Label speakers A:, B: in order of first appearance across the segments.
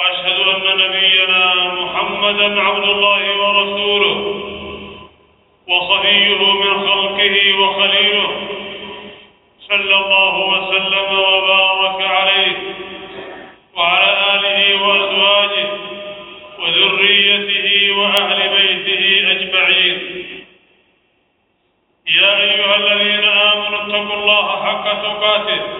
A: وأشهد أن نبينا محمدا عبد الله ورسوله وصفيه من خلقه وخليله صلى الله وسلم وبارك عليه وعلى آله وأزواجه وذريته وأهل بيته أجمعين. يا أيها الذين آمنوا اتقوا الله حق تقاته.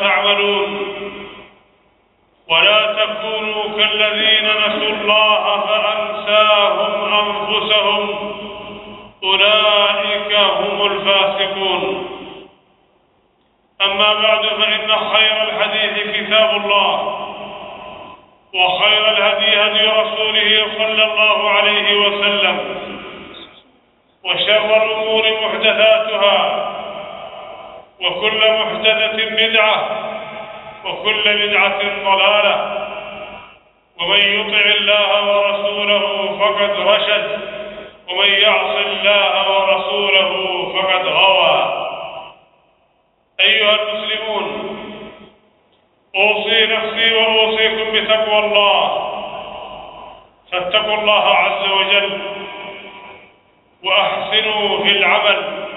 A: تعملون. ولا تكونوا كالذين نسوا الله فأنساهم أنفسهم. أولئك هم الفاسقون. أما بعد فإن خير الحديث كتاب الله. وخير الهدي هدي رسوله صلى الله عليه وسلم. وشر الأمور محدثاتها. وكل محدثة بدعة وكل بدعة ضلالة. ومن يطع الله ورسوله فقد رشد ومن يعص الله ورسوله فقد غوى. أيها المسلمون أوصي نفسي وأوصيكم بتقوى الله. فاتقوا الله عز وجل وأحسنوا في العمل.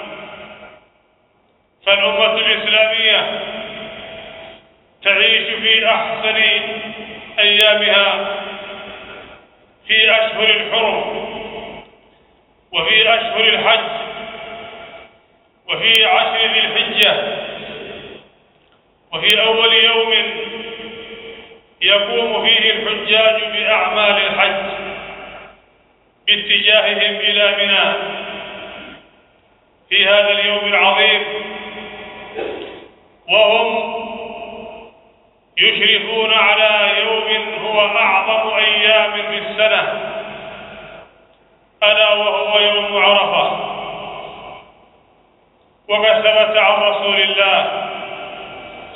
A: فالأمة الإسلامية تعيش في أحسن أيامها في أشهر الحرم وفي أشهر الحج وفي عشر ذي الحجة وفي أول يوم يقوم فيه الحجاج بأعمال الحج باتجاههم إلى منى. في هذا اليوم العظيم وهم يشرفون على يوم هو أعظم أيام في السنة. ألا وهو يوم عرفة. وقد ثبت عن رسول الله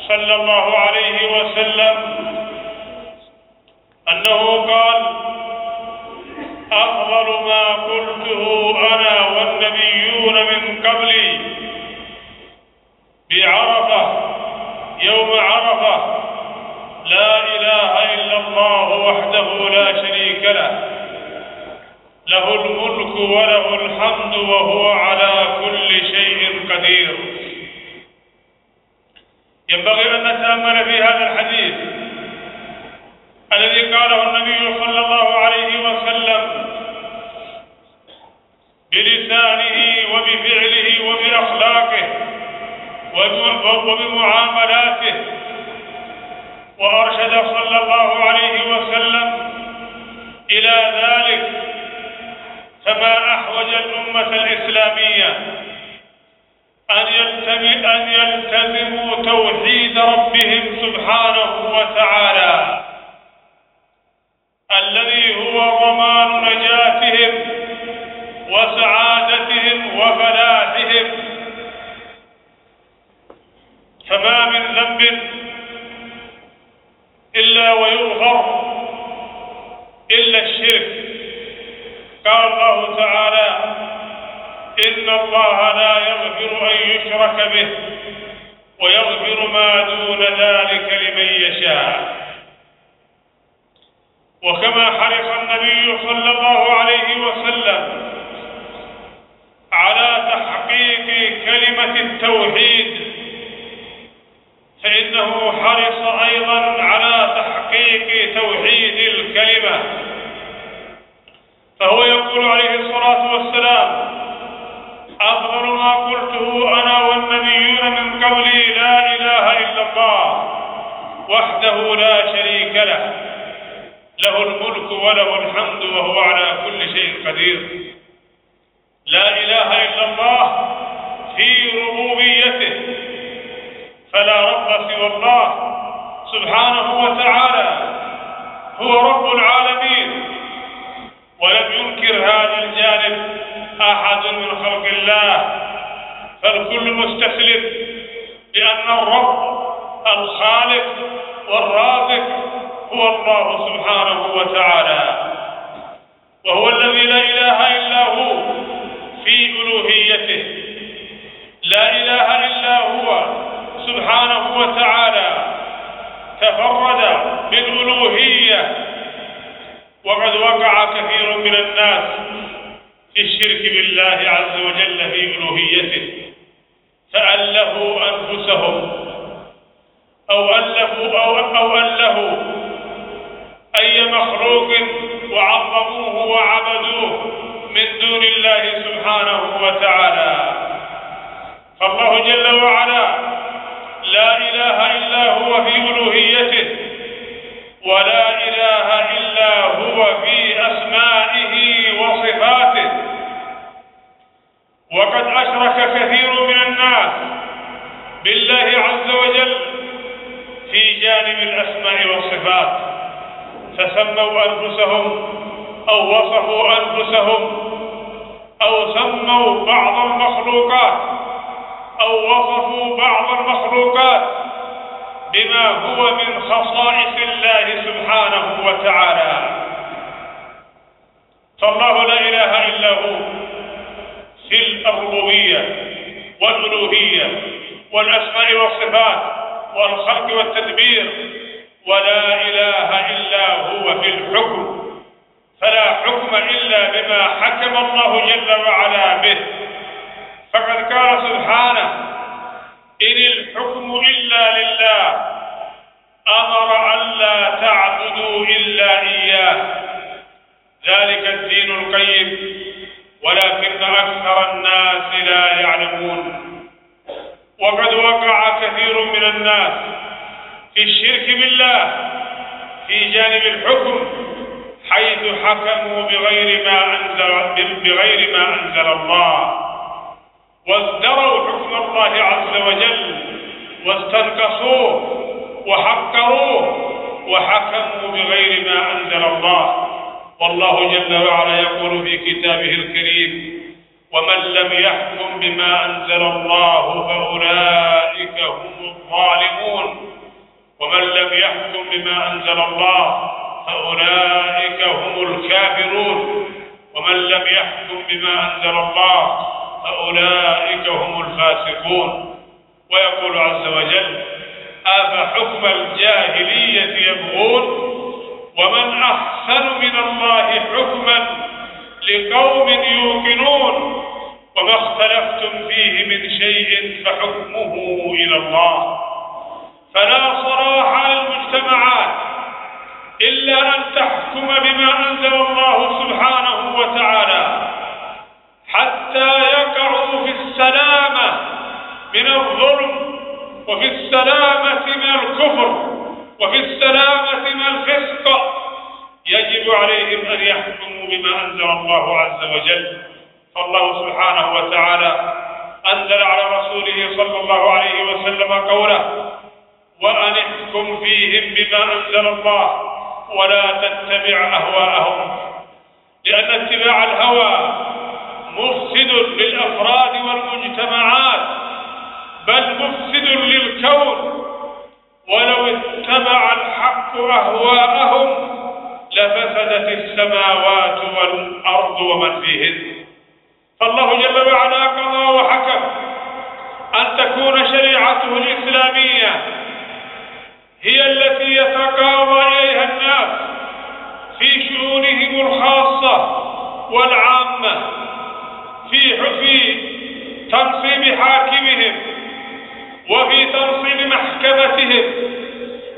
A: صلى الله عليه وسلم أنه قال أفضل ما قلته أنا والنبيون من قبلي بعرفة يوم عرفة. لا إله إلا الله وحده لا شريك له. له الملك وله الحمد وهو على كل شيء قدير. ينبغي أن نتأمل في هذا الحديث الذي قاله النبي صلى الله عليه وسلم بلسانه وبفعله وبأخلاقه. وبمعاملاته. وأرشد صلى الله عليه وسلم إلى ذلك فما أحوج الأمة الإسلامية أن أن يلتزموا توحيد ربهم سبحانه وتعالى الذي هو ضمان نجاتهم وسعادتهم وفلاحهم. فما من ذنب إلا ويغفر إلا الشرك. قال الله تعالى إن الله لا يغفر أن يشرك به ويغفر ما دون ذلك لمن يشاء. وكما حرص النبي صلى الله عليه وسلم على تحقيق كلمة التوحيد فإنه حرص أيضا على تحقيق توحيد الكلمة. فهو يقول عليه الصلاة والسلام أفضل ما قلته أنا والنبيون من قولي لا إله إلا الله وحده لا شريك له له الملك وله الحمد وهو على كل شيء قدير. لا إله إلا الله في ربوبيته. فلا رب سوى الله سبحانه وتعالى هو رب العالمين. ولم ينكر هذا الجانب أحد من خلق الله. فالكل مستسلم بأن الرب الخالق والرازق هو الله سبحانه وتعالى. وهو الذي لا إله إلا هو في ألوهيته. لا إله إلا هو سبحانه وتعالى تفرد بالألوهية. وقد وقع كثير من الناس في الشرك بالله عز وجل في ألوهيته فألهوا أنفسهم أو ألفوا أو, أو ألهوا أي مخلوق وعظموه وعبدوه من دون الله سبحانه وتعالى. فالله جل وعلا لا إله إلا هو في ألوهيته ولا إله إلا هو في أسمائه وصفاته. وقد أشرك كثير من الناس بالله عز وجل في جانب الأسماء والصفات فسموا أنفسهم أو وصفوا أنفسهم أو سموا بعض المخلوقات. أو وصفوا بعض المخلوقات بما هو من خصائص الله سبحانه وتعالى. فالله لا إله إلا هو في الربوبية والألوهية والأسماء والصفات والخلق والتدبير ولا إله إلا هو في الحكم. فلا حكم إلا بما حكم الله جل وعلا به. فقد قال سبحانه إن الحكم إلا لله أمر أن لا تعبدوا إلا إياه. ذلك الدين القيم ولكن أكثر الناس لا يعلمون. وقد وقع كثير من الناس في الشرك بالله في جانب الحكم حيث حكموا بغير ما أنزل بغير ما أنزل الله. وازدروا حكم الله عز وجل واستنقصوه وحقروه وحكموا بغير ما أنزل الله. والله جل وعلا يقول في كتابه الكريم ومن لم يحكم بما أنزل الله فأولئك هم الظالمون. ومن لم يحكم بما أنزل الله فأولئك هم الكافرون. ومن لم يحكم بما أنزل الله فأولئك هم الفاسقون. ويقول عز وجل أفحكم الجاهلية يبغون؟ ومن أحسن من الله حكما لقوم يوقنون؟ وما اختلفتم فيه من شيء فحكمه إلى الله. فلا صلاح للمجتمعات إلا أن تحكم بما أنزل الله سبحانه وتعالى حتى يقعوا في السلامة من الظلم وفي السلامة من الكفر وفي السلامة من الفسق يجب عليهم أن يحكموا بما أنزل الله عز وجل. فالله سبحانه وتعالى أنزل على رسوله صلى الله عليه وسلم قوله وأن احكم فيهم بما أنزل الله ولا تتبع أهواءهم لأن اتباع الهوى مفسد للأفراد والمجتمعات بل مفسد للكون. ولو اتبع الحق أهواءهم لفسدت السماوات والأرض ومن فيهن. فالله جل وعلا قضى وحكم أن تكون شريعته الإسلامية هي التي يتقاضى إليها الناس في شؤونهم الخاصة والعامة. في في تنصيب حاكمهم وفي تنصيب محكمتهم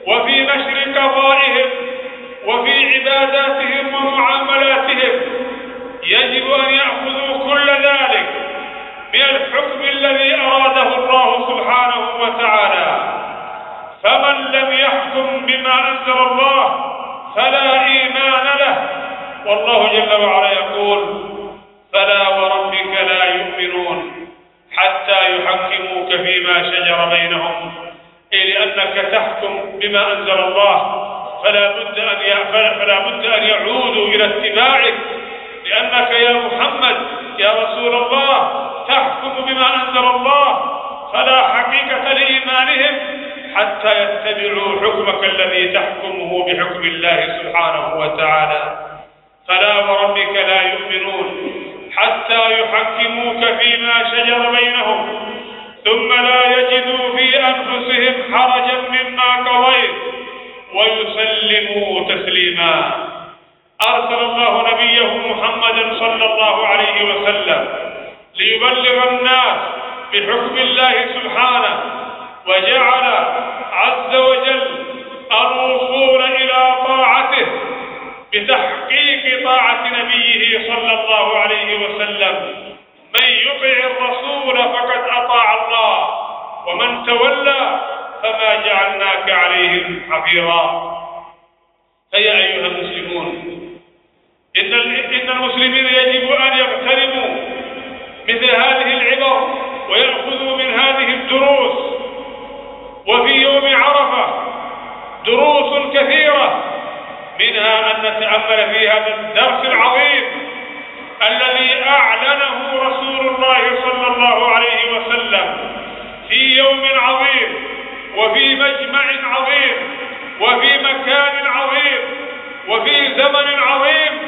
A: وفي نشر قضائهم وفي عباداتهم ومعاملاتهم يجب أن يأخذوا كل ذلك من الحكم الذي أراده الله سبحانه وتعالى. فمن لم يحكم بما أنزل الله فلا إيمان له. والله جل وعلا يقول فلا وربك لا يؤمنون حتى يحكموك فيما شجر بينهم. إيه لأنك تحكم بما أنزل الله. فلا بد أن فلا بد أن يعودوا إلى اتباعك. لأنك يا محمد يا رسول الله تحكم بما أنزل الله. فلا حقيقة لإيمانهم حتى يتبعوا حكمك الذي تحكمه بحكم الله سبحانه وتعالى. فلا وربك لا يؤمنون. حتى يحكموك فيما شجر بينهم ثم لا يجدوا في أنفسهم حرجا مما قضيت ويسلموا تسليما. أرسل الله نبيه محمدا صلى الله عليه وسلم ليبلغ الناس بحكم الله سبحانه وجعل عز وجل الوصول بتحقيق طاعة نبيه صلى الله عليه وسلم. من يطع الرسول فقد أطاع الله ومن تولى فما جعلناك عليهم حفيظا. فيا أيها المسلمون إن إن المسلمين يجب أن يغتنموا مثل هذه العبر ويأخذوا من هذه الدروس. وفي يوم عرفة دروس كثيرة نتأمل في هذا الدرس العظيم الذي أعلنه رسول الله صلى الله عليه وسلم في يوم عظيم وفي مجمع عظيم وفي مكان عظيم وفي زمن عظيم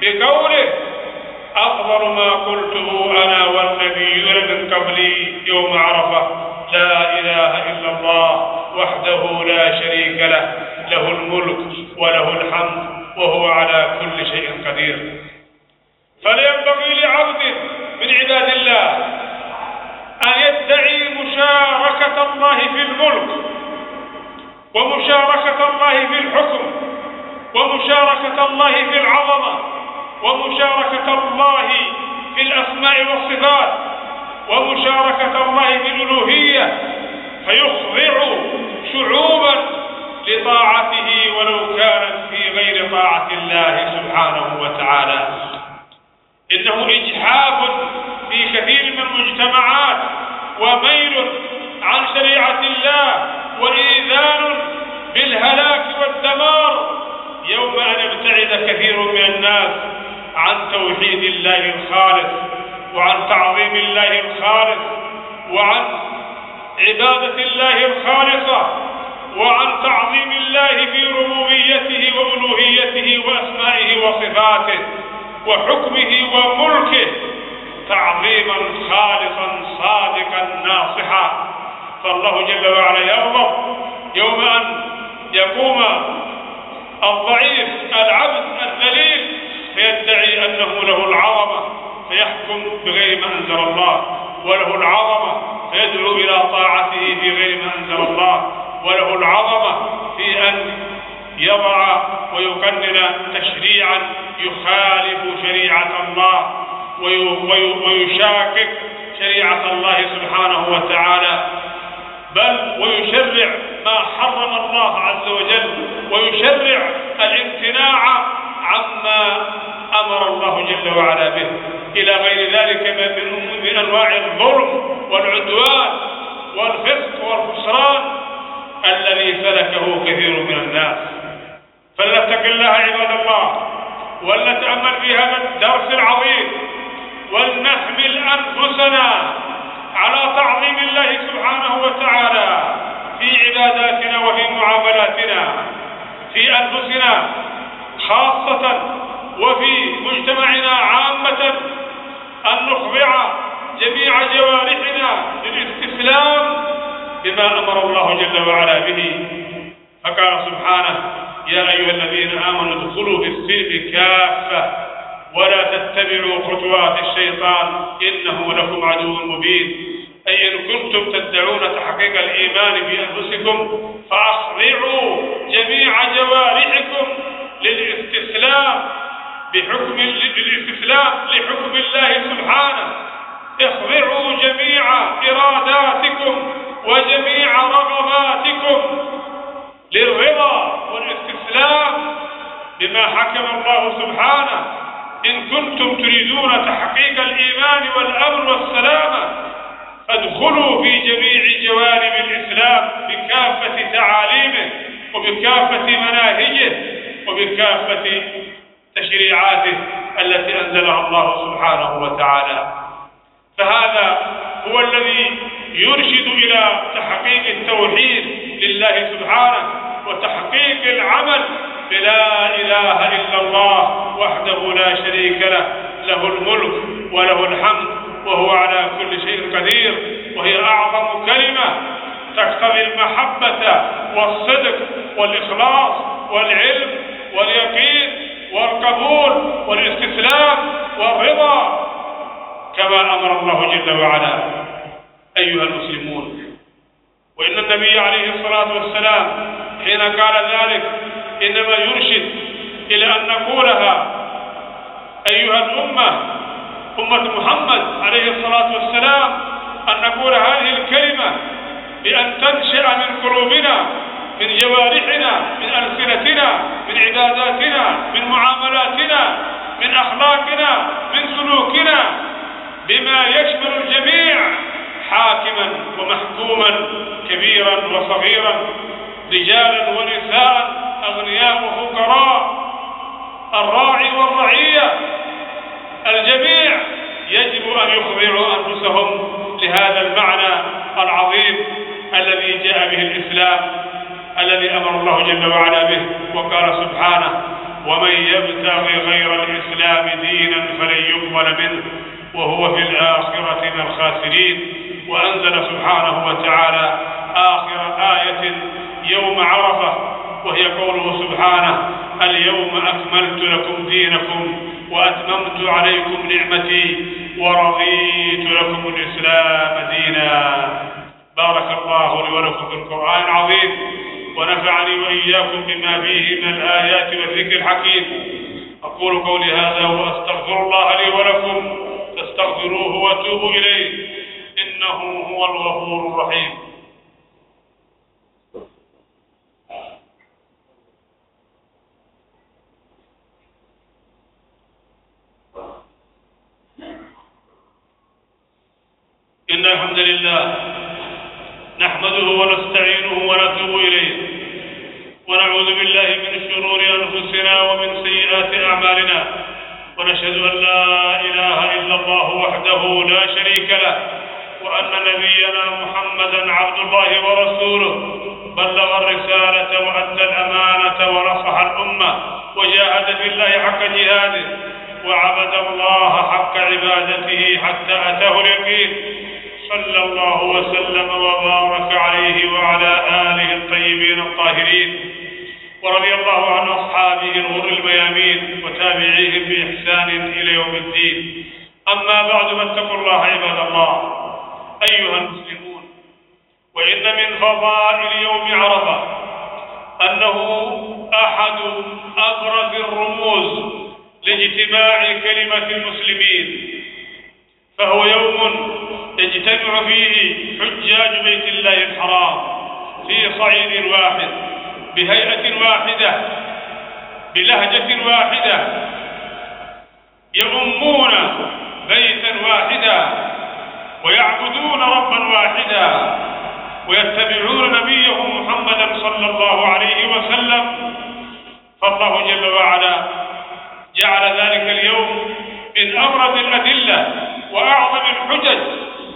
A: بقوله أفضل ما قلته أنا والنبيون من قبلي يوم عرفة. لا إله إلا الله وحده لا شريك له. له الملك وله الحمد وهو على كل شيء قدير. فلينبغي لعبد من عباد الله أن يدعي مشاركة الله في الملك ومشاركة الله في الحكم ومشاركة الله في العظمة ومشاركة الله في الأسماء والصفات ومشاركة الله في الألوهية فيخضع شعوبا لطاعته ولو كانت في غير طاعة الله سبحانه وتعالى. إنه إجحاف في كثير من المجتمعات وميل عن شريعة الله وإيذان بالهلاك والدمار يوم أن يبتعد كثير من الناس عن توحيد الله الخالص وعن تعظيم الله الخالص وعن عبادة الله الخالصة وعن تعظيم الله في ربوبيته وألوهيته وأسمائه وصفاته وحكمه وملكه تعظيما خالصا صادقا ناصحا. فالله جل وعلا يغضب يوم أن يقوم الضعيف العبد الذليل فيدعي أنه له العظمة فيحكم بغير ما أنزل الله وله العظمة فيدعو إلى طاعته في غير ما أنزل الله وله العظمة في أن يضع ويقنن تشريعا يخالف شريعة الله ويشاكك شريعة الله سبحانه وتعالى. بل ويشرع ما حرم الله عز وجل ويشرع الامتناع عما أمر الله جل وعلا به. إلى غير ذلك من أنواع الظلم والعدوان والفسق والخسران الذي سلكه كثير من الناس. فلنتق الله عباد الله ولنتأمل في هذا الدرس العظيم ولنحمل أنفسنا على تعظيم الله سبحانه وتعالى عباداتنا وفي معاملاتنا في أنفسنا خاصة وفي مجتمعنا عامة أن نخضع جميع جوارحنا للاستسلام بما أمر الله جل وعلا به. فقال سبحانه يا أيها الذين آمنوا ادخلوا في السلم كافة ولا تتبعوا خطوات الشيطان إنه لكم عدو مبين. أي إن كنتم تدعون تحقيق الإيمان بأنفسكم فأخضعوا جميع جوارحكم للاستسلام بحكم للاستسلام لحكم الله سبحانه. اخضعوا جميع إراداتكم وجميع رغباتكم للرضا والاستسلام بما حكم الله سبحانه. إن كنتم تريدون تحقيق الإيمان والأمن والسلامة فادخلوا في جميع جوانب الإسلام بكافة تعاليمه وبكافة مناهجه. وبكافة تشريعاته التي أنزلها الله سبحانه وتعالى. فهذا هو الذي يرشد إلى تحقيق التوحيد لله سبحانه وتحقيق العمل بلا إله إلا الله وحده لا شريك له. له الملك وله الحمد وهو على كل شيء قدير وهي أعظم كلمة تقتضي المحبة والصدق والإخلاص والعلم واليقين والقبول والاستسلام والرضا كما أمر الله جل وعلا. أيها المسلمون وإن النبي عليه الصلاة والسلام حين قال ذلك إنما يرشد إلى أن نقولها أيها الأمة أمة محمد عليه الصلاة والسلام أن نقول هذه الكلمة بأن تنشأ من قلوبنا من جوارحنا من ألسنتنا من عباداتنا من معاملاتنا من أخلاقنا من سلوكنا. بما يشمل الجميع حاكما ومحكوما كبيرا وصغيرا رجالا ونساء أغنياء وفقراء الراعي والرعية. الجميع يجب أن يخضعوا أنفسهم لهذا المعنى العظيم الذي جاء به الإسلام. الذي أمر الله جل وعلا به وقال سبحانه ومن يبتغي غير الإسلام دينا فلن يقبل منه وهو في الآخرة من الخاسرين. وأنزل سبحانه وتعالى آخر آية يوم عرفة وهي قوله سبحانه اليوم أكملت لكم دينكم وأتممت عليكم نعمتي ورضيت لكم الإسلام دينا. بارك الله لي ولكم في القرآن العظيم. ونفعني وإياكم بما فيه من الآيات والذكر الحكيم. أقول قولي هذا وأستغفر الله لي ولكم. فاستغفروه وتوبوا إليه. إنه هو الغفور الرحيم. إن الحمد لله نحمده ونستعينه ونتوب إليه. ونعوذ بالله من شرور أنفسنا ومن سيئات أعمالنا. ونشهد أن لا إله إلا الله وحده لا شريك له. وأن نبينا محمدا عبد الله ورسوله. بلغ الرسالة وأدى الأمانة ونصح الأمة. وجاهد في الله حق جهاده. وعبد الله حق عبادته حتى أتاه اليقين. صلى الله وسلم وبارك عليه وعلى آله الطيبين الطاهرين ورضي الله عن أصحابه الغر الميامين وتابعيهم بإحسان إلى يوم الدين. أما بعد فاتقوا الله عباد الله. أيها المسلمون وإن من فضائل يوم عرفة أنه أحد أبرز الرموز لاجتماع كلمة المسلمين فهو يوم يجتمع فيه حجاج بيت الله الحرام في صعيد واحد بهيئة واحدة بلهجة واحدة. يؤمون بيتا واحدا ويعبدون ربا واحدا ويتبعون نبيهم محمدا صلى الله عليه وسلم. فالله جل وعلا جعل ذلك اليوم من أبرز الأدلة وأعظم الحجج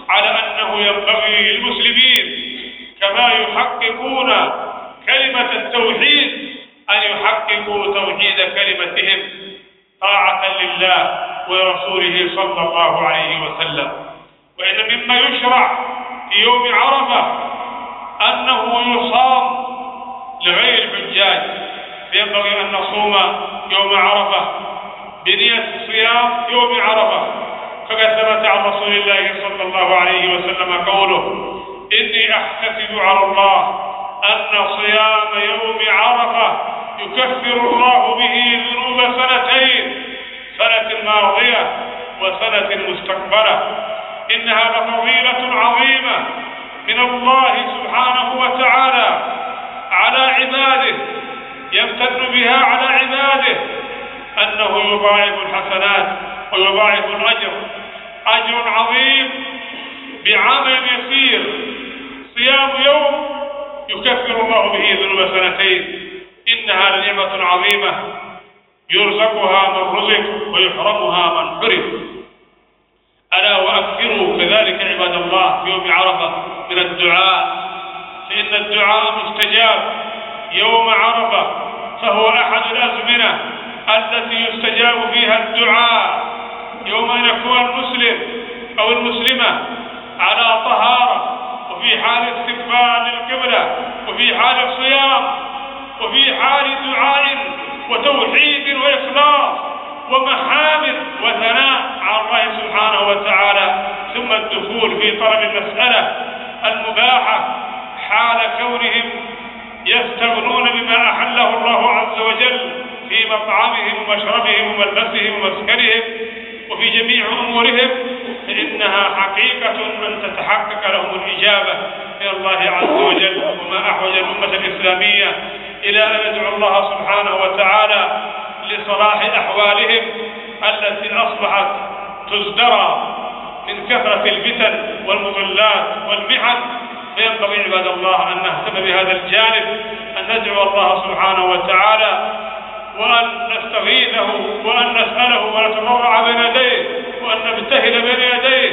A: على أنه ينبغي للمسلمين كما يحققون كلمة التوحيد أن يحققوا توحيد كلمتهم طاعة لله ورسوله صلى الله عليه وسلم. وإن مما يشرع في يوم عرفة أنه يصام لغير الحجاج فينبغي أن نصوم يوم عرفة. بنية صيام يوم عرفة. فقد ثبت عن رسول الله صلى الله عليه وسلم قوله إني أحتسب على الله أن صيام يوم عرفة يكفر الله به ذنوب سنتين سنة ماضية وسنة مستقبلة. إنها لفضيلة عظيمة من الله سبحانه وتعالى على عباده يمتن بها على عباده أنه يضاعف الحسنات ويضاعف الأجر. أجر عظيم بعمل يسير. صيام يوم يكفر الله به ذنوب سنتين. إنها لنعمة عظيمة يرزقها من رزق ويحرمها من حرم. ألا وأكثروا كذلك عباد الله في يوم عرفة من الدعاء. فإن الدعاء مستجاب. يوم عرفة فهو أحد الأزمنة التي يستجاب فيها الدعاء. يوم أن يكون المسلم أو المسلمة على طهارة وفي حال استقبال القبلة وفي حال الصيام وفي حال دعاء وتوحيد وإخلاص ومحامد وثناء على الله سبحانه وتعالى ثم الدخول في طلب المسألة المباحة حال كونهم يستغنون بما أحله الله عز وجل في مطعمهم ومشربهم وملبسهم ومسكنهم. وفي جميع أمورهم فإنها حقيقة أن تتحقق لهم الإجابة من الله عز وجل. وما أحوج الأمة الإسلامية إلى أن يدعو الله سبحانه وتعالى لصلاح أحوالهم التي أصبحت تزدرى من كثرة الفتن والمضلات والمحن فينبغي عباد الله أن نهتم بهذا الجانب أن ندعو الله سبحانه وتعالى وأن نستغيثه وأن نسأله ونتضرع بين يديه وأن نبتهل بين يديه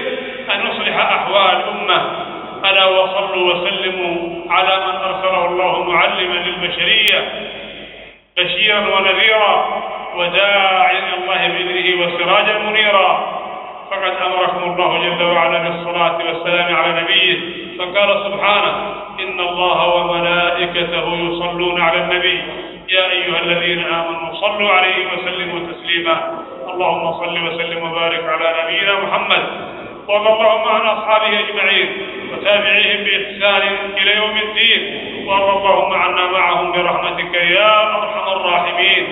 A: أن يصلح أحوال الأمة. ألا وصلوا وسلموا على من أرسله الله معلما للبشرية بشيرا ونذيرا وداعيا إلى الله بإذنه وسراجا منيرا. فقد أمركم الله جل وعلا بالصلاة والسلام على نبيه فقال سبحانه إن الله وملائكته يصلون على النبي. يا أيها الذين آمنوا صلوا عليه وسلموا تسليما. اللهم صل وسلم وبارك على نبينا محمد وارض اللهم عن أصحابه أجمعين وتابعيهم بإحسان إلى يوم الدين. وارض اللهم عنا معهم برحمتك يا أرحم الراحمين.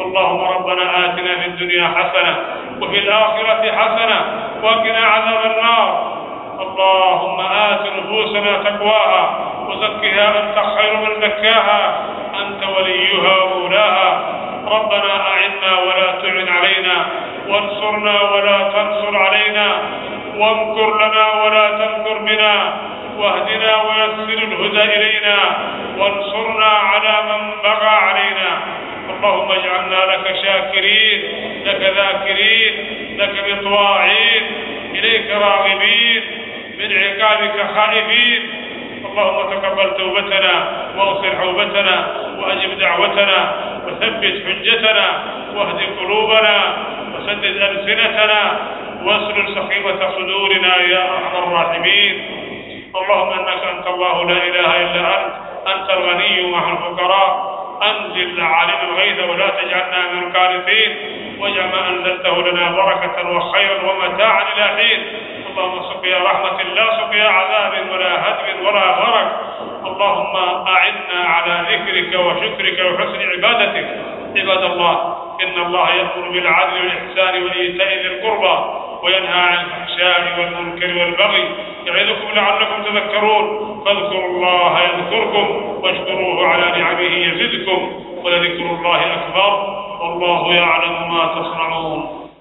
A: اللهم ربنا آتنا في الدنيا حسنة وفي الآخرة حسنة وقنا عذاب النار. اللهم آت نفوسنا تقواها وزكها أنت خير من زكاها. أنت وليها ومولاها ربنا أعنا ولا تعن علينا. وانصرنا ولا تنصر علينا. وامكر لنا ولا تمكر بنا. واهدنا ويسر الهدى إلينا. وانصرنا على من بغى علينا. اللهم اجعلنا لك شاكرين لك ذاكرين لك مطواعين. إليك راغبين. من عقابك خائفين اللهم تقبل توبتنا واغفر حوبتنا وأجب دعوتنا وثبت حجتنا واهد قلوبنا وسدد ألسنتنا واسلل سخيمه صدورنا يا أرحم الراحمين. اللهم إنك أنت الله لا إله إلا أنت أنت الغني ونحن الفقراء. أنزل علينا الغيث ولا تجعلنا من القانطين واجعل ما أنزلته لنا بركة وخيرا ومتاعا إلى حين. اللهم سقيا رحمة لا سقيا عذاب ولا هدم ولا غرق. اللهم أعنا على ذكرك وشكرك وحسن عبادتك. عباد الله إن الله يأمر بالعدل والإحسان وإيتاء ذي القربى وينهى عن الفحشاء والمنكر والبغي. يعظكم لعلكم تذكرون. فاذكروا الله يذكركم واشكروه على نعمه يزدكم ولذكر الله أكبر. والله يعلم ما تصنعون.